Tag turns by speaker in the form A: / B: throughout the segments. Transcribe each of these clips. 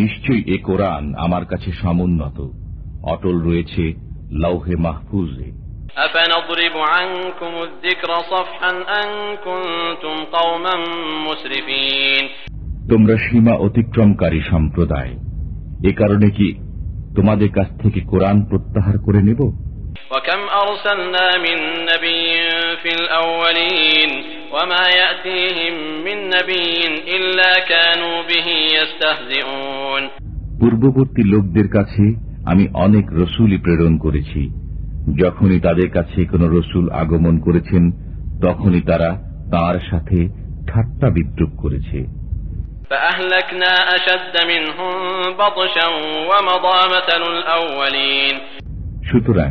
A: নিশ্চয়ই এ কোরআন আমার কাছে সমুন্নত অটল রয়েছে লৌহে মাহফুজে তোমরা সীমা অতিক্রমকারী সম্প্রদায় এ কারণে কি তোমাদের কাছ থেকে কোরআন প্রত্যাহার করে নেব
B: وكم أرسلنا من نبي في الأولين وما يأتيهم من نبي إلا كانوا به
C: يستهزئون
A: পূর্ববর্তী লোকদের কাছে আমি অনেক রসুলই প্রেরণ করেছি যখনই তাদের কাছে কোন রসুল আগমন করেছেন তখনই তারা তার সাথে ঠাট্টা বিদ্রুপ করেছে সুতরাং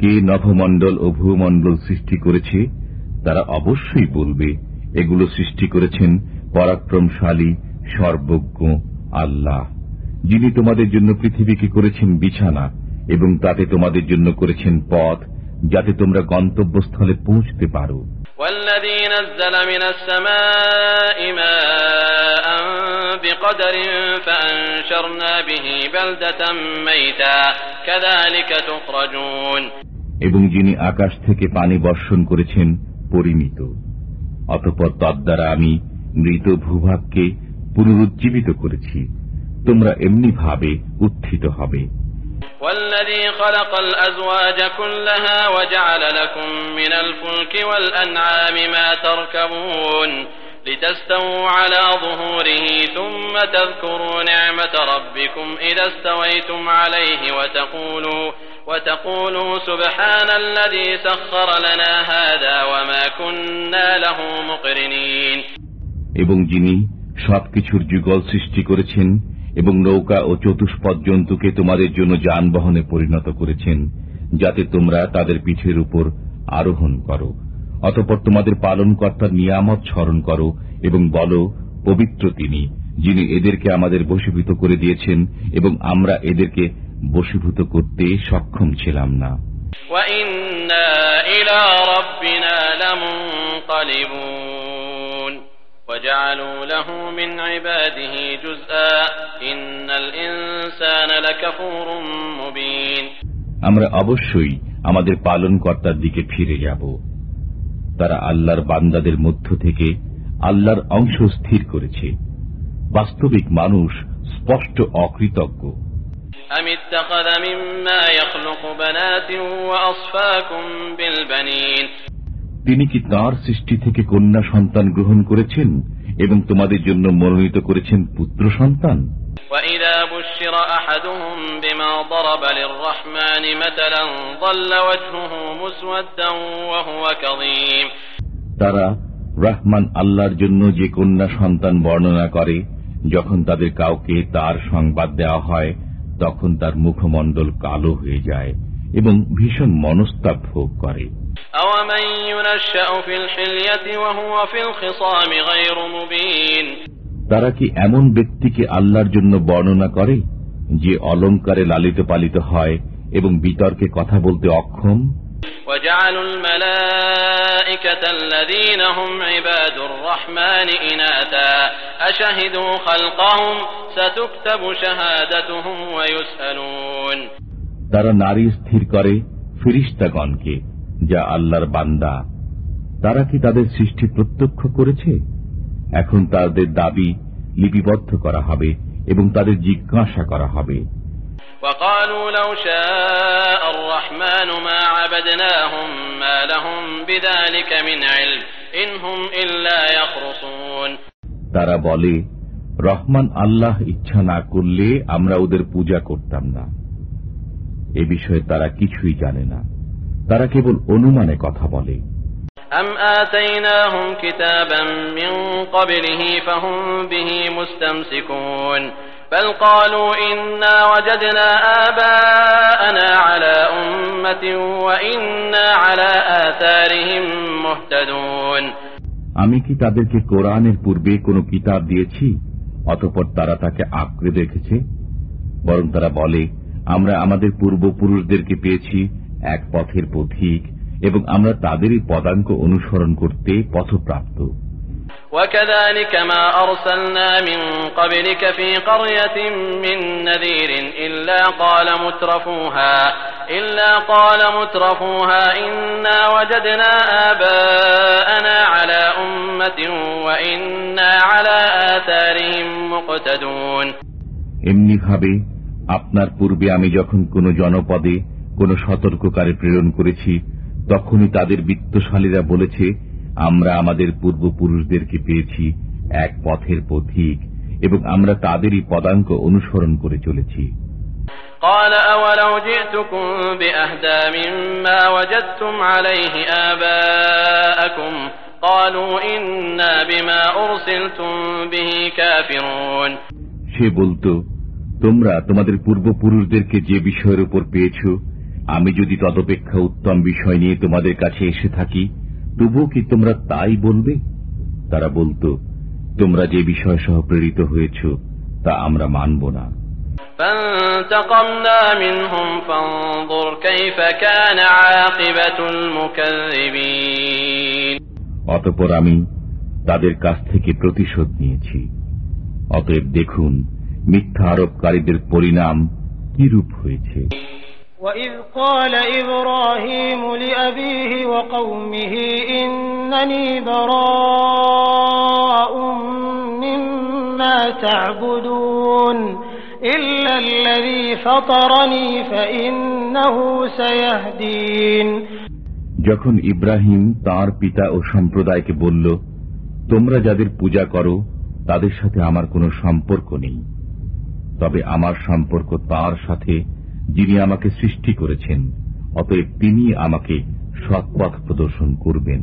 A: কে নভমণ্ডল ও ভূমণ্ডল সৃষ্টি করেছে তারা অবশ্যই বলবে এগুলো সৃষ্টি করেছেন পরাক্রমশালী সর্বজ্ঞ আল্লাহ যিনি তোমাদের জন্য পৃথিবীকে করেছেন বিছানা এবং তাতে তোমাদের জন্য করেছেন পথ যাতে তোমরা গন্তব্যস্থলে পৌঁছতে পারো এবং যিনি আকাশ থেকে পানি বর্ষণ করেছেন পরিমিত অতপর তদ্বারা আমি মৃত ভূভাগকে পুনরুজ্জীবিত করেছি তোমরা এমনি ভাবে উত্থিত হবে
B: والذي خلق الأزواج كلها وجعل لكم من الفلك والأنعام ما تركبون لتستووا على ظهوره ثم تذكروا نعمة ربكم إذا استويتم عليه وتقولوا وتقولوا سبحان الذي سخر لنا هذا وما كنا له مقرنين
A: এবং যিনি সবকিছুর যুগল সৃষ্টি করেছেন এবং নৌকা ও চতুষ্পদ জন্তুকে তোমাদের জন্য যানবাহনে পরিণত করেছেন যাতে তোমরা তাদের পিঠের উপর আরোহণ করো অতপর তোমাদের পালনকর্তার নিয়ামত স্মরণ করো এবং বল পবিত্র তিনি যিনি এদেরকে আমাদের বশীভূত করে দিয়েছেন এবং আমরা এদেরকে বসীভূত করতে সক্ষম ছিলাম না আমরা অবশ্যই আমাদের পালন কর্তার দিকে ফিরে যাব তারা আল্লাহর বান্দাদের মধ্য থেকে আল্লাহর অংশ স্থির করেছে বাস্তবিক মানুষ স্পষ্ট অকৃতজ্ঞ
B: أم اتخذ مما يخلق بنات وأصفاكم بالبنين
A: তিনি কি তার সৃষ্টি থেকে কন্যা সন্তান গ্রহণ করেছেন এবং তোমাদের জন্য মনোনীত করেছেন পুত্র সন্তান তারা রহমান আল্লাহর জন্য যে কন্যা সন্তান বর্ণনা করে যখন তাদের কাউকে তার সংবাদ দেওয়া হয় তখন তার মুখমণ্ডল কালো হয়ে যায় এবং ভীষণ মনস্তাপ ভোগ করে তারা কি এমন ব্যক্তিকে আল্লাহর জন্য বর্ণনা করে যে অলঙ্কারে লালিত পালিত হয় এবং বিতর্কে কথা বলতে অক্ষম
B: وجعلوا
A: তারা নারী স্থির করে ফিরিস্তাগণকে যা আল্লাহর বান্দা তারা কি তাদের সৃষ্টি প্রত্যক্ষ করেছে এখন তাদের দাবি লিপিবদ্ধ করা হবে এবং তাদের জিজ্ঞাসা করা হবে তারা বলে রহমান আল্লাহ ইচ্ছা না করলে আমরা ওদের পূজা করতাম না এ বিষয়ে তারা কিছুই জানে না তারা কেবল অনুমানে কথা বলে আমি কি তাদেরকে কোরআনের পূর্বে কোনো কিতাব দিয়েছি অতপর তারা তাকে আঁকড়ে দেখেছে বরং তারা বলে আমরা আমাদের পূর্বপুরুষদেরকে পেয়েছি এক পথের পথিক এবং আমরা তাদেরই পদাঙ্ক অনুসরণ করতে পথপ্রাপ্ত
B: وكذلك ما أرسلنا من قبلك في قرية من نذير إلا قال مترفوها এমনি ভাবে
A: আপনার পূর্বে আমি যখন কোন জনপদে কোনো সতর্ককারী প্রেরণ করেছি তখনই তাদের বিত্তশালীরা বলেছে আমরা আমাদের পূর্বপুরুষদেরকে পেয়েছি এক পথের পথিক এবং আমরা তাদেরই পদাঙ্ক অনুসরণ করে চলেছি
B: قال أولو جئتكم بأهدى مما وجدتم عليه آباءكم قالوا إنا بما أرسلتم به كافرون
A: সে বলত তোমরা তোমাদের পূর্বপুরুষদেরকে যে বিষয়ের উপর পেয়েছ আমি যদি তদপেক্ষা উত্তম বিষয় নিয়ে তোমাদের কাছে এসে থাকি তবুও কি তোমরা তাই বলবে তারা বলত তোমরা যে বিষয় সহ প্রেরিত হয়েছ তা আমরা মানব না অতপর আমি তাদের কাছ থেকে প্রতিশোধ নিয়েছি অতএব দেখুন মিথ্যা আরোপকারীদের পরিণাম কিরূপ হয়েছে
C: যখন
A: ইব্রাহিম তার পিতা ও সম্প্রদায়কে বলল তোমরা যাদের পূজা করো তাদের সাথে আমার কোনো সম্পর্ক নেই তবে আমার সম্পর্ক তার সাথে যিনি আমাকে সৃষ্টি করেছেন অতএব তিনি আমাকে সৎপথ প্রদর্শন করবেন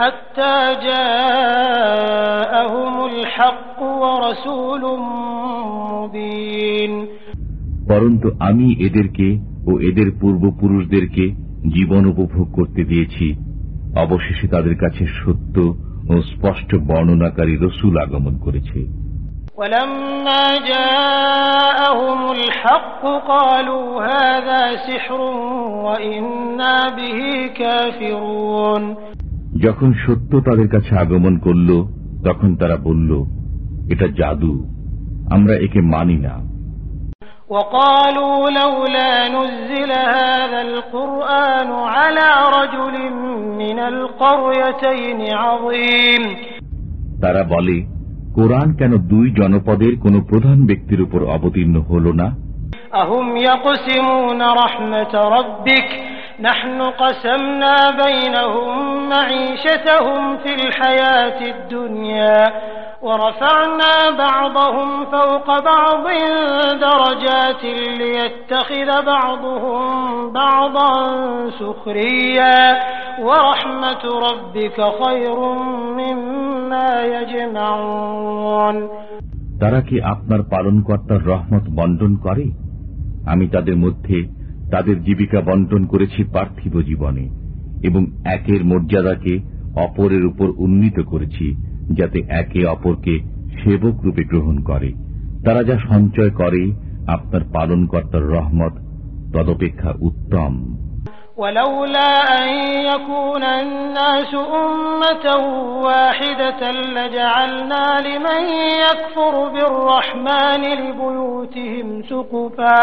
C: পরন্তু
A: আমি এদেরকে ও এদের পূর্বপুরুষদেরকে জীবন উপভোগ করতে দিয়েছি অবশেষে তাদের কাছে সত্য ও স্পষ্ট বর্ণনাকারী রসুল আগমন করেছে যখন সত্য তাদের কাছে আগমন করল তখন তারা বলল এটা জাদু আমরা একে মানি না তারা বলে কোরআন কেন দুই জনপদের কোন প্রধান ব্যক্তির উপর অবতীর্ণ হল না
C: আহুম ইয়াকসিমুনা রাহমাত রাব্বিক نحن قسمنا بينهم معيشتهم في الحياة الدنيا ورفعنا بعضهم فوق بعض درجات ليتخذ بعضهم بعضا سخريا ورحمة ربك خير مما يجمعون
A: তারা কি আপনার পালনকর্তার রহমত বন্টন করে আমি তাদের মধ্যে তাদের জীবিকা বন্টন করেছি পার্থিব জীবনে এবং একের মর্যাদাকে অপরের উপর উন্নীত করেছি যাতে একে অপরকে সেবক রূপে গ্রহণ করে তারা যা সঞ্চয় করে আপনার পালনকর্তার রহমত তদপেক্ষা উত্তম
C: ولولا أن يكون الناس أمة واحدة لجعلنا لمن يكفر بالرحمن لبيوتهم سقفا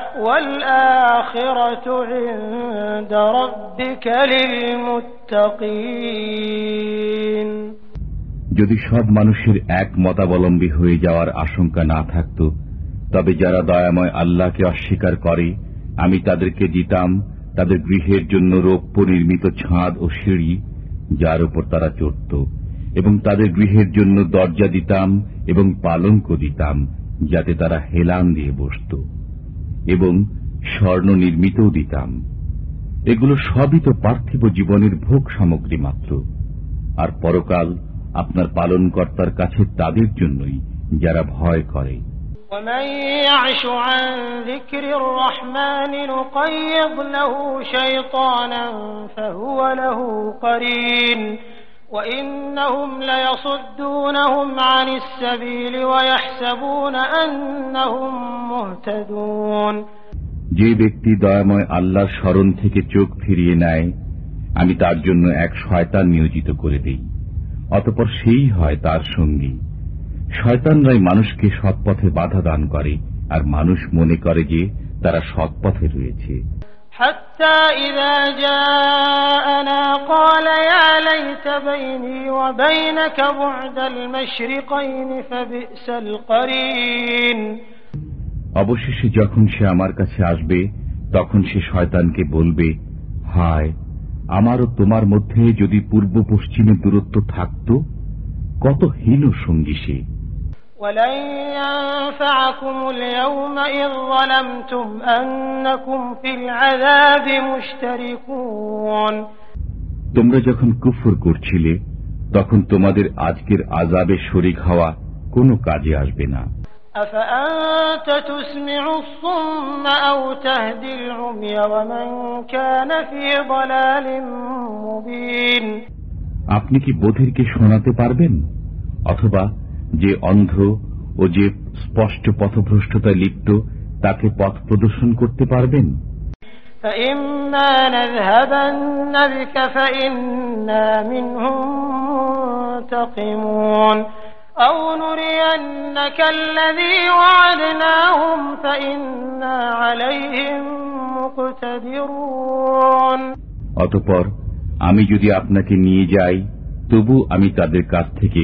C: যদি
A: সব মানুষের এক মতাবলম্বী হয়ে যাওয়ার আশঙ্কা না থাকত তবে যারা দয়াময় আল্লাহকে অস্বীকার করে আমি তাদেরকে দিতাম তাদের গৃহের জন্য রৌপ্য নির্মিত ছাঁদ ও সিঁড়ি যার উপর তারা চড়ত এবং তাদের গৃহের জন্য দরজা দিতাম এবং পালঙ্ক দিতাম যাতে তারা হেলান দিয়ে বসত এবং স্বর্ণ নির্মিতও দিতাম এগুলো সবই তো পার্থিব জীবনের ভোগ সামগ্রী মাত্র আর পরকাল আপনার পালনকর্তার কাছে তাদের জন্যই যারা ভয় করে
C: ومن يعش عن ذكر الرحمن نقيض له شيطانا فهو له قرين যে ব্যক্তি দয়াময়
A: আল্লাহর স্মরণ থেকে চোখ ফিরিয়ে নেয় আমি তার জন্য এক শয়তান নিয়োজিত করে দিই অতপর সেই হয় তার সঙ্গী শয়তানরাই মানুষকে সৎপথে বাধা দান করে আর মানুষ মনে করে যে তারা সৎপথে রয়েছে
C: অবশেষে যখন সে
A: আমার কাছে আসবে তখন সে শয়তানকে বলবে হায় আমার ও তোমার মধ্যে যদি পূর্ব পশ্চিমের দূরত্ব থাকত কত হীন সঙ্গী সে তোমরা যখন কুফর করছিলে তখন তোমাদের আজকের আজাবে শরিক হওয়া কোন কাজে আসবে না আপনি কি বধিরকে শোনাতে পারবেন অথবা যে অন্ধ ও যে স্পষ্ট পথভ্রষ্টতায় লিপ্ত তাকে পথ প্রদর্শন করতে পারবেন অতপর আমি যদি আপনাকে নিয়ে যাই তবু আমি তাদের কাছ থেকে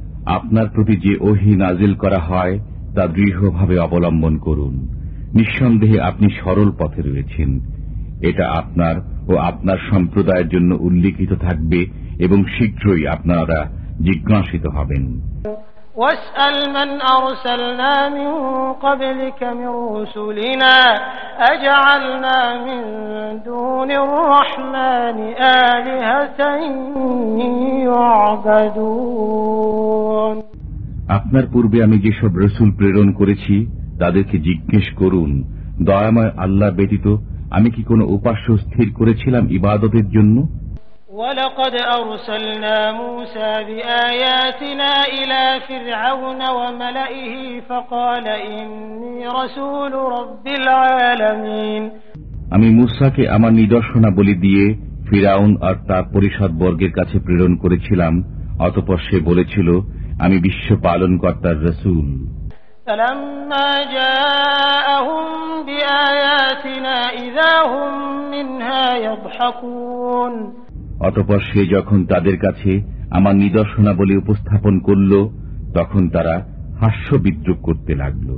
A: আপনার প্রতি যে ওহি নাজিল করা হয় তা দৃঢ়ভাবে অবলম্বন করুন নিঃসন্দেহে আপনি সরল পথে রয়েছেন এটা আপনার ও আপনার সম্প্রদায়ের জন্য উল্লিখিত থাকবে এবং শীঘ্রই আপনারা জিজ্ঞাসিত হবেন
C: واسأل من أرسلنا من قبلك من رسلنا أجعلنا من دون الرحمن آلهة يعبدون
A: আপনার পূর্বে আমি যেসব রসুল প্রেরণ করেছি তাদেরকে জিজ্ঞেস করুন দয়াময় আল্লাহ ব্যতীত আমি কি কোনো উপাস্য স্থির করেছিলাম ইবাদতের জন্য
C: ولقد أرسلنا موسى بآياتنا إلى فرعون وملئه فقال إني رسول رب العالمين
A: আমি মুসাকে আমার নিদর্শনাবলী দিয়ে ফিরাউন আর তার পরিষদ বর্গের কাছে প্রেরণ করেছিলাম অতপর সে বলেছিল আমি বিশ্ব পালন কর্তার
C: রসুল
A: অতপর সে যখন তাদের কাছে আমার নিদর্শনাবলী উপস্থাপন করল তখন তারা হাস্য বিদ্রুপ করতে লাগল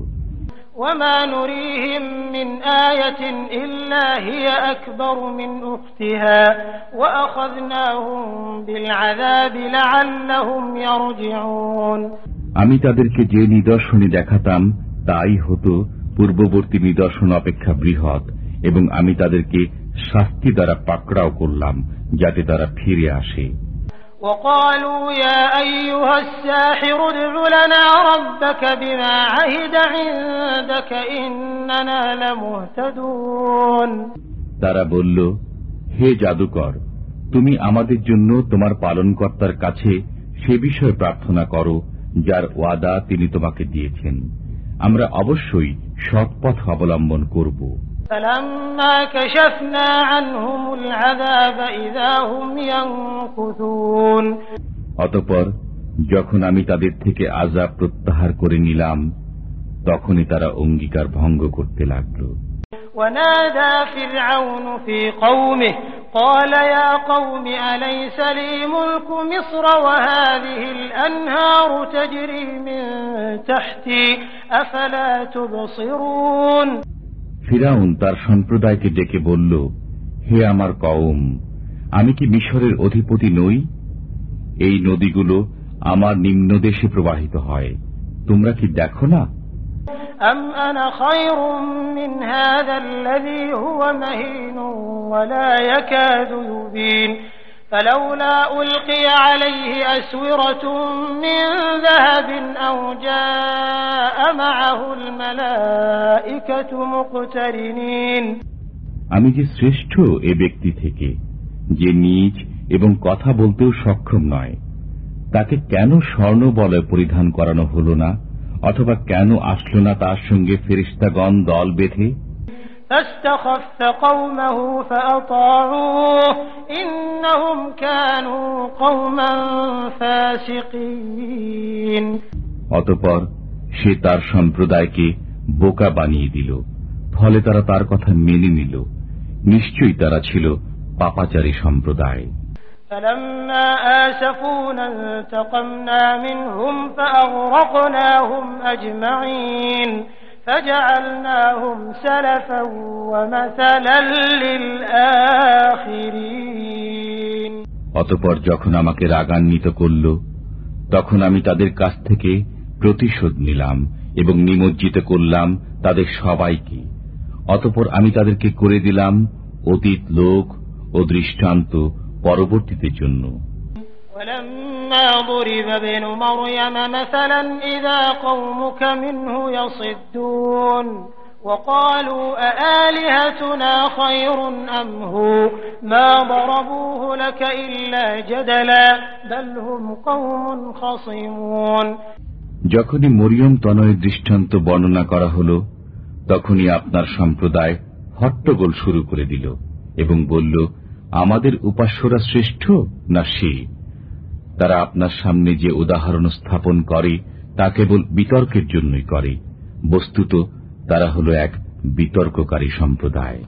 A: আমি তাদেরকে যে নিদর্শনে দেখাতাম তাই হতো পূর্ববর্তী নিদর্শন অপেক্ষা বৃহৎ এবং আমি তাদেরকে শাস্তি দ্বারা পাকড়াও করলাম যাতে তারা ফিরে আসে তারা বলল হে জাদুকর তুমি আমাদের জন্য তোমার পালনকর্তার কাছে সে বিষয়ে প্রার্থনা করো যার ওয়াদা তিনি তোমাকে দিয়েছেন আমরা অবশ্যই সৎপথ অবলম্বন করব অতপর যখন আমি তাদের থেকে আজাব প্রত্যাহার করে নিলাম তখনই তারা অঙ্গীকার ভঙ্গ করতে লাগল
C: ونادى فرعون في قومه قال يا قوم أليس لي ملك مصر وهذه الأنهار تجري من تحتي أفلا تبصرون
A: ফিরাউন তার সম্প্রদায়কে ডেকে বলল হে আমার কওম আমি কি মিশরের অধিপতি নই এই নদীগুলো আমার নিম্ন দেশে প্রবাহিত হয় তোমরা কি দেখো না
C: أم فلولا ألقي عليه أسورة من ذهب أو جاء معه الملائكة مقترنين
A: আমি যে শ্রেষ্ঠ এ ব্যক্তি থেকে যে নিজ এবং কথা বলতেও সক্ষম নয় তাকে কেন স্বর্ণ বলে পরিধান করানো হল না অথবা কেন আসলো না তার সঙ্গে ফেরিস্তাগণ দল বেঁধে
C: অতপর সে
A: তার সম্প্রদায়কে বোকা বানিয়ে দিল ফলে তারা তার কথা মেনে নিল নিশ্চয়ই তারা ছিল পাপাচারী সম্প্রদায়
C: فَلَمَّا آسَفُونَا انْتَقَمْنَا مِنْهُمْ فَأَغْرَقْنَاهُمْ أَجْمَعِينَ অতপর
A: যখন আমাকে রাগান্বিত করল তখন আমি তাদের কাছ থেকে প্রতিশোধ নিলাম এবং নিমজ্জিত করলাম তাদের সবাইকে অতপর আমি তাদেরকে করে দিলাম অতীত লোক ও দৃষ্টান্ত পরবর্তীদের জন্য
C: ولما ضرب ابن مريم مثلا إذا قومك منه يصدون وقالوا أآلهتنا خير أم هو ما ضربوه لك إلا جدلا بل هم قوم خصمون
A: যখনই মরিয়ম তনয়ের দৃষ্টান্ত বর্ণনা করা হল তখনই আপনার সম্প্রদায় হট্টগোল শুরু করে দিল এবং বলল আমাদের উপাস্যরা শ্রেষ্ঠ না সে তারা আপনার সামনে যে উদাহরণ স্থাপন করে তা কেবল বিতর্কের জন্যই করে বস্তুত তারা হল এক বিতর্ককারী সম্প্রদায়